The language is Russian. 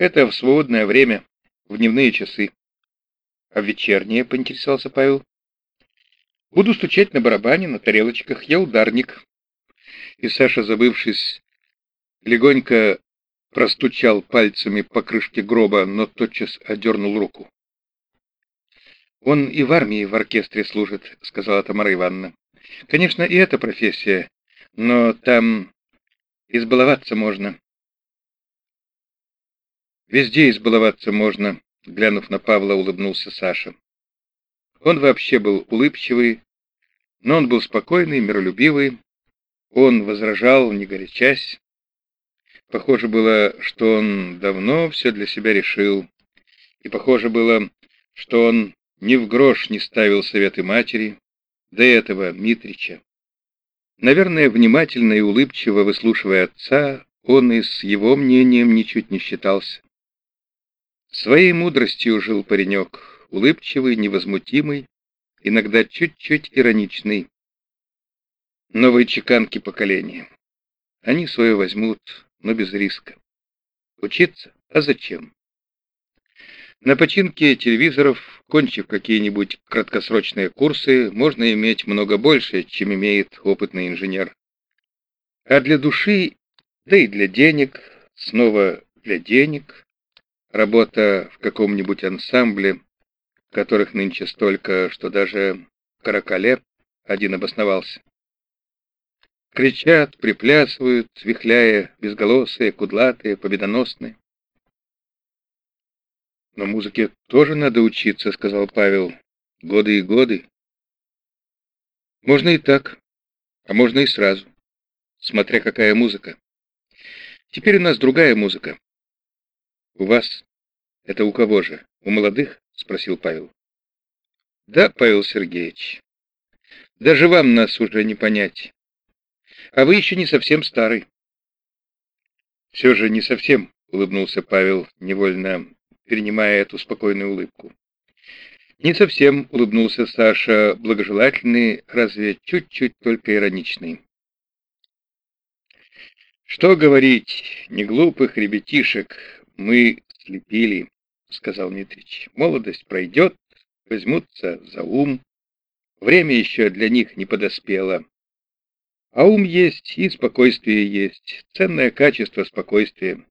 Это в свободное время, в дневные часы. А в вечернее, поинтересовался Павел. Буду стучать на барабане, на тарелочках. Я ударник. И Саша, забывшись, легонько простучал пальцами по крышке гроба, но тотчас одернул руку. «Он и в армии в оркестре служит», — сказала Тамара Ивановна. «Конечно, и эта профессия, но там избаловаться можно». «Везде избаловаться можно», — глянув на Павла, улыбнулся Саша. Он вообще был улыбчивый, но он был спокойный, миролюбивый. Он возражал, не горячась. Похоже было, что он давно все для себя решил. И похоже было, что он ни в грош не ставил советы матери, до этого Митрича. Наверное, внимательно и улыбчиво выслушивая отца, он и с его мнением ничуть не считался. Своей мудростью жил паренек, улыбчивый, невозмутимый, иногда чуть-чуть ироничный. Новые чеканки поколения. Они свое возьмут, но без риска. Учиться? А зачем? На починке телевизоров, кончив какие-нибудь краткосрочные курсы, можно иметь много больше, чем имеет опытный инженер. А для души, да и для денег, снова для денег, работа в каком-нибудь ансамбле, которых нынче столько, что даже в Каракале один обосновался. Кричат, приплясывают, вихляя, безголосые, кудлатые, победоносные. «Но музыке тоже надо учиться», — сказал Павел. «Годы и годы». «Можно и так, а можно и сразу, смотря какая музыка. Теперь у нас другая музыка. У вас? Это у кого же? У молодых?» — спросил Павел. «Да, Павел Сергеевич. Даже вам нас уже не понять. А вы еще не совсем старый». «Все же не совсем», — улыбнулся Павел, невольно перенимая эту спокойную улыбку. Не совсем улыбнулся Саша, благожелательный, разве чуть-чуть только ироничный. «Что говорить, не глупых ребятишек мы слепили», — сказал Митрич. «Молодость пройдет, возьмутся за ум. Время еще для них не подоспело. А ум есть и спокойствие есть, ценное качество спокойствия.